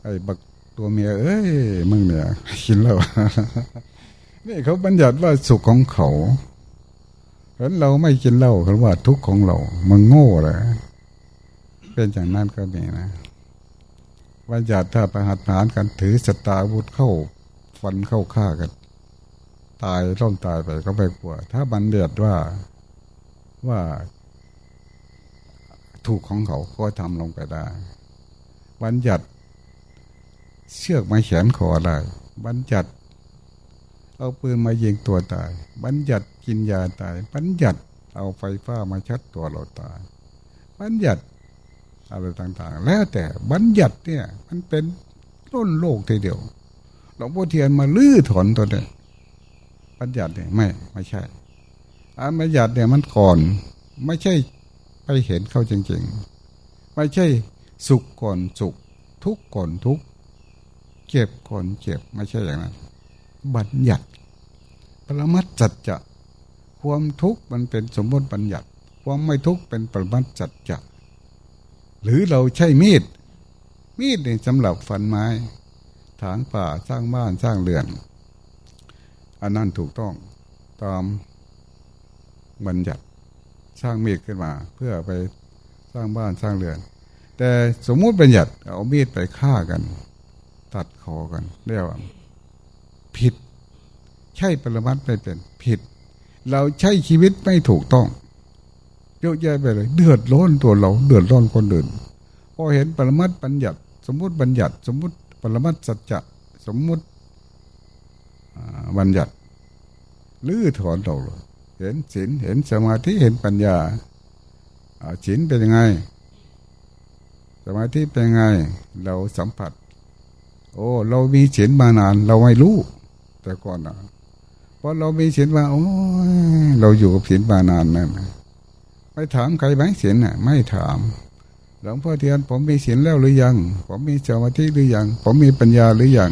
ไอ้บักตัวเมียเอ้ยมึงเนี่ยกินเหล้านี่เขาบัญญัติว่าสุขของเขา เห็นเราไม่กินเหล้าเขาว่าทุกข์ของเรา มันโง่เลยเป็นอย่างนั้นก็มีนะบัญญัติถ้าประหัตผานกันถือสตาวุธเข้าฟันเข้าฆ่ากัน ตายร่มตายไปก็ไม่กลัว ถ้าบันเดือดว่าว่า ถูกของเขาก็ทำลงไปได้บัญญัติเชือกมาแขนคอได้บัญญัติเอาปืนมายิงตัวตาย บัญญัติ กินยาตายบัญญัติเอาไฟฟ้ามาชัดตัวเราตายบัญญัติอะไรต่างๆ แล้วแต่บัญญัติเนี่ย มันเป็นล้นโลกทีเดียวหลวงพ่อเทียนมาลื้อถอนตัวเนี่ยปัญญาเนี่ยไม่ไม่ใช่อันปัญญาเนี่ยมันก่อน ไม่ใช่ไปเห็นเข้าจริงๆ ไม่ใช่สุขก่อนสุข ทุกข์ก่อนทุกข์เจ็บก่อนเจ็บไม่ใช่อย่างนั้นบัญญัติปรมัตจัจจะ ความทุกข์มันเป็นสมมติบัญญัติ ความไม่ทุกข์เป็นปรมัตจัจจะหรือเราใช้มีด มีดนี่สำหรับฟันไม้ ถางป่าสร้างบ้านสร้างเรือน อันนั้นถูกต้องตามบัญญัติสร้างมีดขึ้นมา เพื่อไปสร้างบ้านสร้างเรือน แต่สมมุติบัญญัติเอามีดไปฆ่ากัน ตัดคอกันเรียกว่าผิด ใช่ปรมัตไม่เป็นผิด เราใช้ชีวิตไม่ถูกต้องเยอะแยะไปเลย เดือดร้อนตัวเราเดือดร้อนคนอื่นพอเห็นปรมัตบัญญัติ สมมุติบัญญัติ สมมุติปรมัตสัจจะสมมุติบัญญัติลื้อถอนเราเลยเห็นศีลเห็นสมาธิเห็นปัญญาศีลเป็นยังไง สมาธิเป็นยังไง เราสัมผัส โอ้ เรามีศีลมานาน เราไม่รู้ แต่ก่อนนะ อเรามีศีลมาโอ้เราอยู่กับศีลมานานนั่นไม่ถามใครไหมศีลน่ะ ไม่ถามหลวงพ่อเทียนผมมีศีลแล้วหรือยัง ผมมีสมาธิหรือยัง ผมมีปัญญาหรือยัง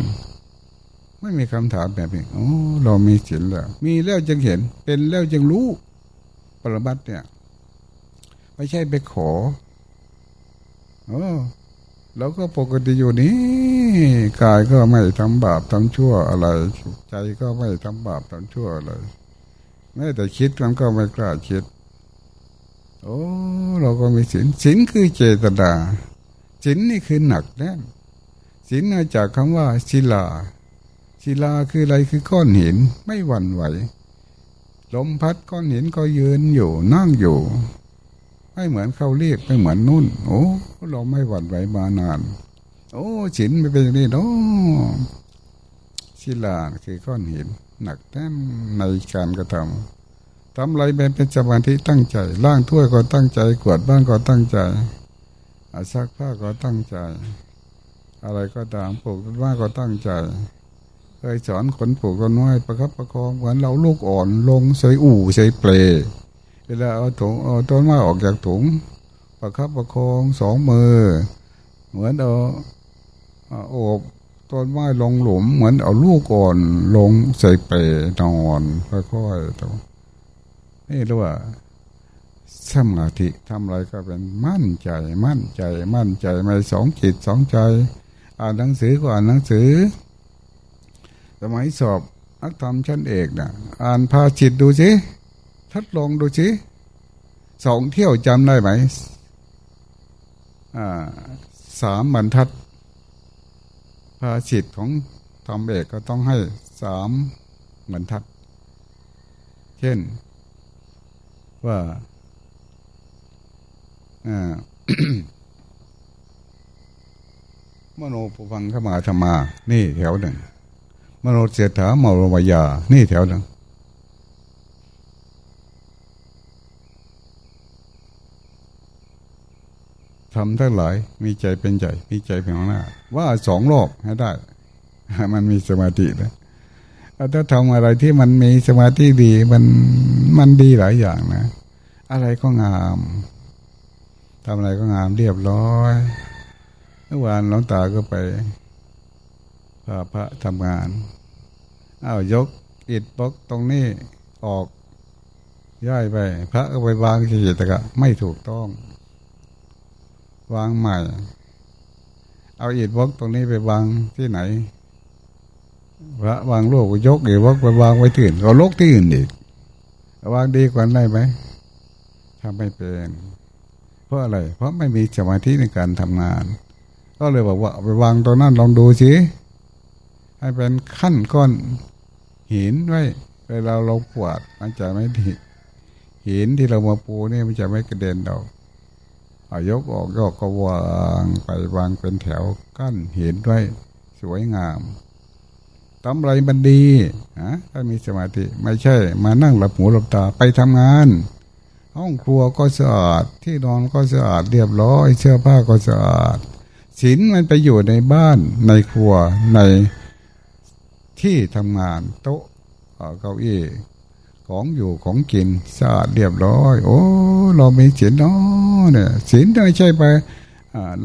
ไม่มีคำถามแบบนี้โอ้เรามีศีลแล้ว มีแล้วจึงเห็น เป็นแล้วจึงรู้ปรมัตเนี่ย ไม่ใช่ไปขอโอ้ เราก็ปกติอยู่นี้กายก็ไม่ทำบาปทำชั่วอะไร ใจก็ไม่ทำบาปทำชั่วอะไรแม้แต่คิดมันก็ไม่กล้าคิด โอ้เราก็มีศีลศีลคือเจตนาศีลนี่คือหนักแน่นศีลมาจากคำว่าศิลาศิลาคืออะไรคือก้อนหินไม่หวั่นไหวลมพัดก้อนหินก็ยืนอยู่นั่งอยู่ ไม่เหมือนเขาเรียกไม่เหมือนนุ่น โอ้เราไม่หวั่นไหวมานาน โอ้ฉินไม่เป็นอย่างนี้โอ้ศิลาคือก้อนหินหนักแน่นในการกระทำทำอะไรเป็นเป็นสมาธิตั้งใจล่างถ้วยก็ตั้งใจกวดบ้านก็ตั้งใจอาซักผ้าก็ตั้งใจ อะไรก็ตามปลูกต้นไม้ก็ตั้งใจเคยสอนคนปลูกต้นไม้ประครับประคองเหมือนเราลูกอ่อนลงใส่อู่ใส่เปล เวลาเอาถุงเอาต้นไม้ออกจากถุง ประคับประคองสองมือ เหมือนเอาโอบต้นไม้ลงหลุม เหมือนเอาลูกอ่อนลงใส่เปลนอนค่อยๆตัวนี่เรียกว่าสมาธิทำอะไรก็เป็นมั่นใจ มั่นใจ มั่นใจไม่สองจิตสองใจ อ่านหนังสือก็อ่านหนังสือ สมัยสอบนักธรรมชั้นเอกนะอ่านพาจิตดูสิ ทดลองดูสิสองเที่ยวจำได้ไหมอ่าสามบรรทัดพาจิตของธรรมเอกก็ต้องให้สามบรรทัด เช่นว่าอ่ามโนปุพังขมาธรรมา นี่แถวหนึ่ง มโนเสถามารมายา นี่แถวหนึ่ง ทำทั้งหลายมีใจเป็นใจมีใจเป็นหน้า ว่าสองโลกให้ได้ มันมีสมาธินะถ้าทำอะไรที่มันมีสมาธิดีมันมันดีหลายอย่างนะ อะไรก็งามทำอะไรก็งามเรียบร้อยเมื่อวานหลวงตาก็ไปพาพระทำงานเอายกอิดบล็อกตรงนี้ออกย้ายไป พระก็ไปวางจิตตะไม่ถูกต้อง วางใหม่ เอาอิดบล็อกตรงนี้ไปวางที่ไหนพระวางโลกยกอิดบล็อกไปวางไว้ที่อื่นก็ลกที่อื่นอีกวางดีกว่าได้ไหมทำไม่เป็น เพราะอะไร เพราะไม่มีสมาธิในการทำงาน ก็เลยบอกว่าไปวางตรงนั้นลองดูสิให้เป็นขั้นก้อนหินไว้เวลาเราปวดมันจะไม่ถิหินที่เรามาปูนี่มันจะไม่กระเด็นเราายกออกยกก็วางไปวางเป็นแถวกั้นเหินไว้สวยงามทำอะไรมันดีนะถ้ามีสมาธิไม่ใช่ มานั่งหลับหูหลับตาไปทำงาน ห้องครัวก็สะอาดที่นอนก็สะอาดเรียบร้อยเสื้อผ้าก็สะอาดศีลมันไปอยู่ในบ้านในครัวในที่ทำงานโต๊ะเก้าอี้ ของอยู่ของกินสะอาดเรียบร้อย โอ้ เรามีศีลเนาะเนี่ยศีลไม่ใช่ไป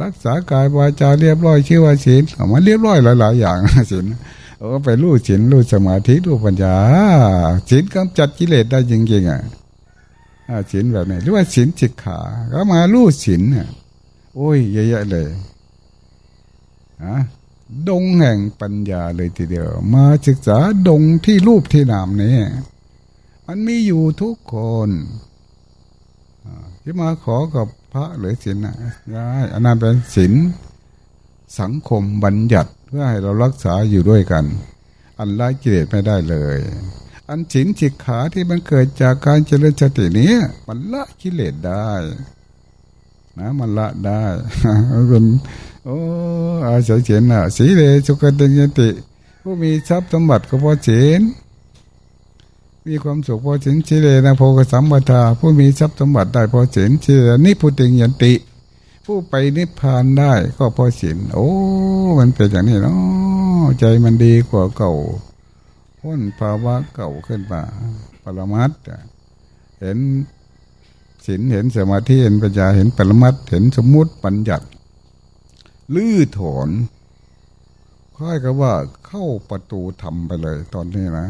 รักษากายวาจาเรียบร้อยชื่อว่าศีลมันเรียบร้อยหลาย ๆ อย่างศีลโอ้ไปรู้ศีลรู้สมาธิรู้ปัญญาศีลกำจัดกิเลสได้จริงๆอะศีลแบบนี้หรือว่าศีลจิกขา ก็มารู้ศีลเนี่ยโอ้ยเยอะๆเลยอะดงแห่งปัญญาเลยทีเดียว มาศึกษาดงที่รูปที่นามนี้ มันมีอยู่ทุกคนที่มาขอกับพระหรือศีลนะได้อันนั้นเป็นศีลสังคมบัญญัติเพื่อให้เรารักษาอยู่ด้วยกัน อันละกิเลสไม่ได้เลย อันศีลจิกขาที่มันเกิดจากการเจริญสตินี้ มันละกิเลสได้นะมันละได้เป็นโอ้อาศัยศีลน่ะสีเลสุกติยติ ผู้มีทรัพย์สมบัติก็พอศีล มีความสุขพอศีลสีเลนะโพกสัมปทาผู้มีทรัพย์สมบัติได้พอศีลสีเลนิพุติงยันติ ผู้ไปนิพพานได้ก็พอศีลโอ้มันเป็นอย่างนี้เนาะใจมันดีกว่าเก่าพ้นภาวะเก่าขึ้นมาปรมัตเห็นศีลเห็นสมาธิเห็นปัญญาเห็นปรมัตเห็นสมมุติปัญญัติลื้อถอนค่อยกับว่าเข้าประตูทำไปเลยตอนนี้นะ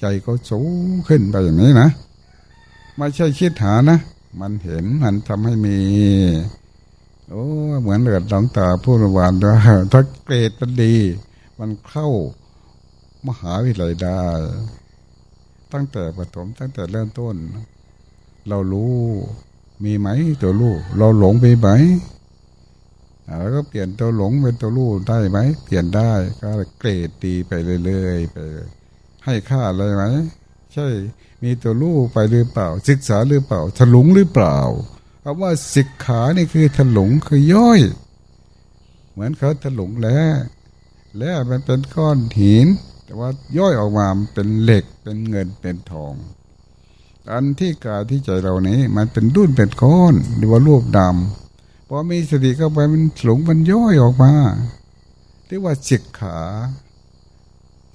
ใจก็สูงขึ้นไปอย่างนี้นะไม่ใช่คิดหานะมันเห็นมันทำให้มี โอ้เหมือนเลือดหลงตาผู้ระวานว่าถ้าเกรดมันดี มันเข้ามหาวิทยาลัยได้ ตั้งแต่ประถมตั้งแต่เริ่มต้น เรารู้มีไหมตัวลูกเราหลงไปไหมแล้วก็เปลี่ยนตัวหลงเป็นตัวรู้ได้ไหมเปลี่ยนได้ก็เกรดตีไปเรื่อยๆไป ให้ค่าอะไรไหมใช่ มีตัวรู้ไปหรือเปล่า ศึกษาหรือเปล่า ถลุงหรือเปล่าคำว่าศึกขานี่คือถลุงคือย่อย เหมือนเขาถลุงแล้วแล้วมันเป็นก้อนหิน แต่ว่าย่อยออกมาเป็นเหล็กเป็นเงินเป็นทอง อันที่กายที่ใจเรานี้ มันเป็นดุนเป็นก้อนหรือว่ารูปดำพอมีสติเข้าไปมันหลงมันย่อยออกมาเรียกว่าสิกขา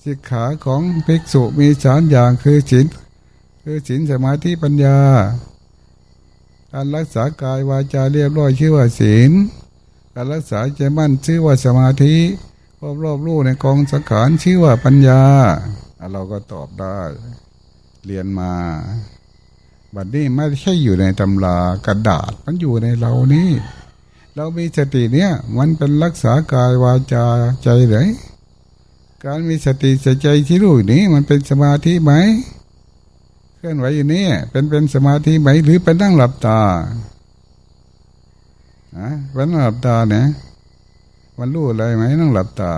สิกขาของภิกษุมีสามอย่างคือศีลคือศีลสมาธิปัญญาการรักษากายวาจาเรียบร้อยชื่อว่าศีลการรักษาใจมั่นชื่อว่าสมาธิรอบรอบรู้ในกองสังขารชื่อว่าปัญญาเราก็ตอบได้ เรียนมาบัดนี้ไม่ใช่อยู่ในตำรากระดาษมันอยู่ในเรานี่ เรามีสติเนี่ย มันเป็นรักษากายวาจาใจเลย การมีสติใจที่รู้นี้ มันเป็นสมาธิไหมเคลื่อนไหวอยู่นี่เป็นเป็นสมาธิไหมหรือเป็นนั่งหลับตาอะเป็นนั่งหลับตาเนี่ยมันรู้อะไรไหมนั่งหลับตา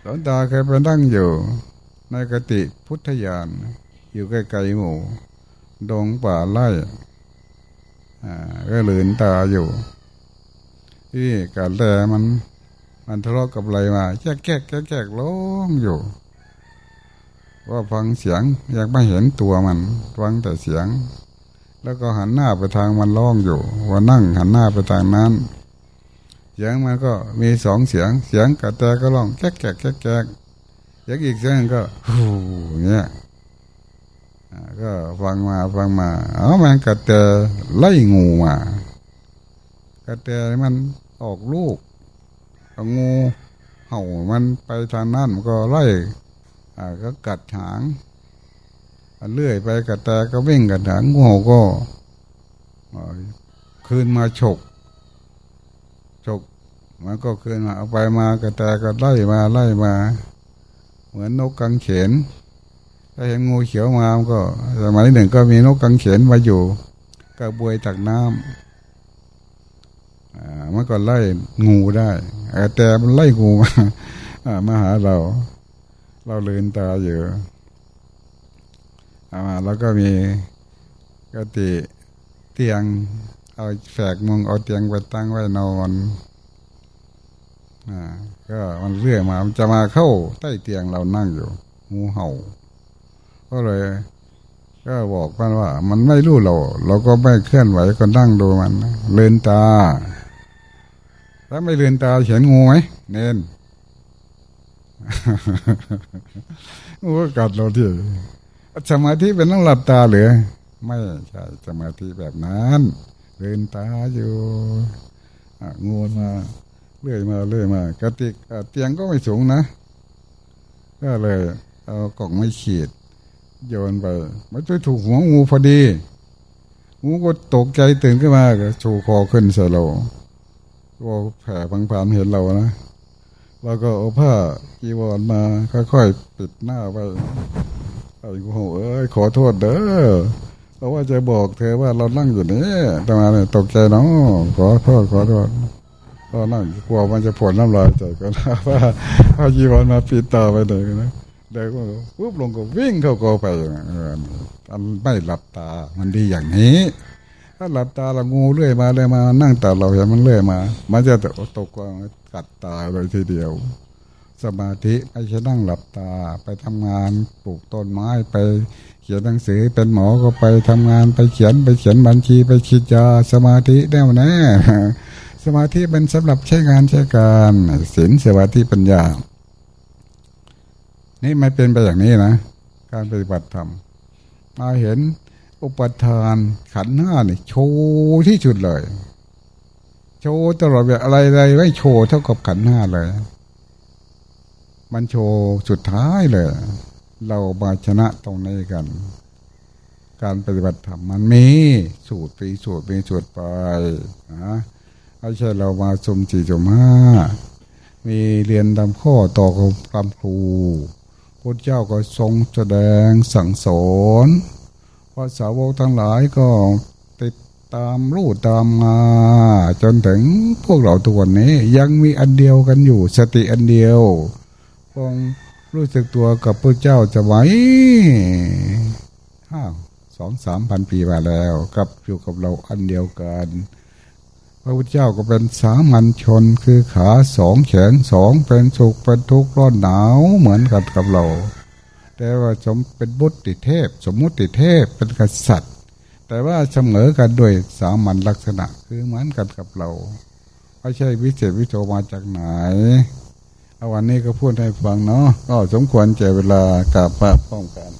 หลวงตาเคยไปนั่งอยู่ ในกติพุทธยานอยู่ใกล้ๆหมู่ดงป่าไร่ก็ลืนตาอยู่ ที่การแลมัน มันทะเลาะกับอะไรมาแจ๊กแก๊กแก๊กแก๊กร้องอยู่ว่าฟังเสียงอยากไม่เห็นตัวมันฟังแต่เสียง แล้วก็หันหน้าไปทางมันร้องอยู่ ว่านั่งหันหน้าไปทางนั้น เสียงมันก็มีสองเสียง เสียงกระแตก็ร้องแก๊กแก๊กแก๊กแก๊กเสียงอีกเสียงก็ฮูเงี้ยก็ฟังมาฟังมา เอามันกระเตไล่งูมากระเตมันออกลูก งูเห่ามันไปทางนั้นมันก็ไล่ก็กัดหางเลื่อยไปกระแตก็วิ่งกัดหางงูก็คืนมาฉกฉกมันก็คืนมาเอาไปมากระแตก็ไล่มาไล่มา เหมือนนกกังเขนถ้าเห็นงูเขียวมาก็สมัยหนึ่งก็มีนกกังเขนมาอยู่กระบวยตักน้ำ มันก็ไล่งูได้แต่มันไล่งูมามาหาเรา เราเลืนตาอยู่มาแล้วก็มีกติเตียง เอาแฝกมุงเอาเตียงไปตั้งไว้นอนอ่าก็มันเรื่อยมามันจะมาเข้าใต้เตียงเรานั่งอยู่งูเห่า ก็เลย ก็บอกมันว่า มันไม่รู้เรา เราก็ไม่เคลื่อนไหวก็นั่งดูมัน เลืนตา ถ้าไม่เลือนตาเห็นงูไหมเน้นงูก็กัดเราที่สมาธิเป็นต้องหลับตาหรือไม่ใช่สมาธิแบบนั้นเลือนตาอยู่งูมาเลื่อยมาเลื่อยมากระติกเตียงก็ไม่สูงนะก็เลย เอากล่องไม่ขีด โยนไปมันไปถูกหัวงูพอดีงูก็ตกใจตื่นขึ้นมาก็ชูคอขึ้นใส่เรา ก็แผ่พังผานเห็นเรานะเราก็เอาผ้ากีวรมาค่อยๆปิดหน้าไปไอ้งูเอ้ยขอโทษเด้อเราว่าจะบอกเธอว่าเรานั่งอยู่นี่ตมาเนี่ยตกใจเนาะขอโทษขอโทษก็นั่งกลัวมันจะผลน้ำลายใจก็นะว่าผ้ากีวรมาปิดตาไปเลยนะเด็กก็ปุ๊บลงก็วิ่งเข้ากอไปอันไม่หลับตามันดีอย่างนี้ ถ้าหลับตาเรางูเลื่อยมาเลยมา นั่งตาเราเห็นมันเลื่อยมา มันจะตกกวางกัดตาเลยทีเดียว สมาธิไม่ใช่นั่งหลับตาไปทำงานปลูกต้นไม้ไป เขียนหนังสือเป็นหมอก็ไปทำงานไปเขียนไปเขียนบัญชีไปคิดยาสมาธิแน่วแน่สมาธิเป็นสำหรับใช้งานใช้การศีลสมาธิปัญญา นี่ไม่เป็นไปอย่างนี้นะ การปฏิบัติธรรมมาเห็น อุปทานขันห้านี่โชว์ที่สุดเลย โชว์ตลอดแบบอะไรอะไรไม่โชว์เท่ากับขันห้าเลย มันโชว์สุดท้ายเลย เรามาชนะตรงนี้กัน การปฏิบัติธรรมมันมีสูตรปีสูตรปีสูตรไปนะไม่ใช่เรามาสมจีจมห้ามีเรียนตามข้อต่อกับคำครูพระเจ้าก็ทรงแสดงสั่งสอน ระสาวกทั้งหลายก็ติดตามรู้ตามมาจนถึงพวกเราตัวนี้ยังมีอันเดียวกันอยู่สติอันเดียวคงรู้สึกตัวกับพระเจ้าจะไหวห้าสองสามพันปีมาแล้วกับอยู่กับเราอันเดียวกัน พระพุทธเจ้าก็เป็นสามัญชนคือขาสองแขนสองเป็นสุขเป็นทุกข์ร้อนหนาวเหมือนกันกับเรา แต่ว่าสมเป็นบุตติเทพ สมมุติเทพเป็นกษัตริย์ แต่ว่าเสมอกันด้วยสามัญลักษณะคือเหมือนกันกับเราไม่ใช่วิเศษวิโสมาจากไหนเอาวันนี้ก็พูดให้ฟังเนาะก็สมควรเจเวลากับพระป้องกัน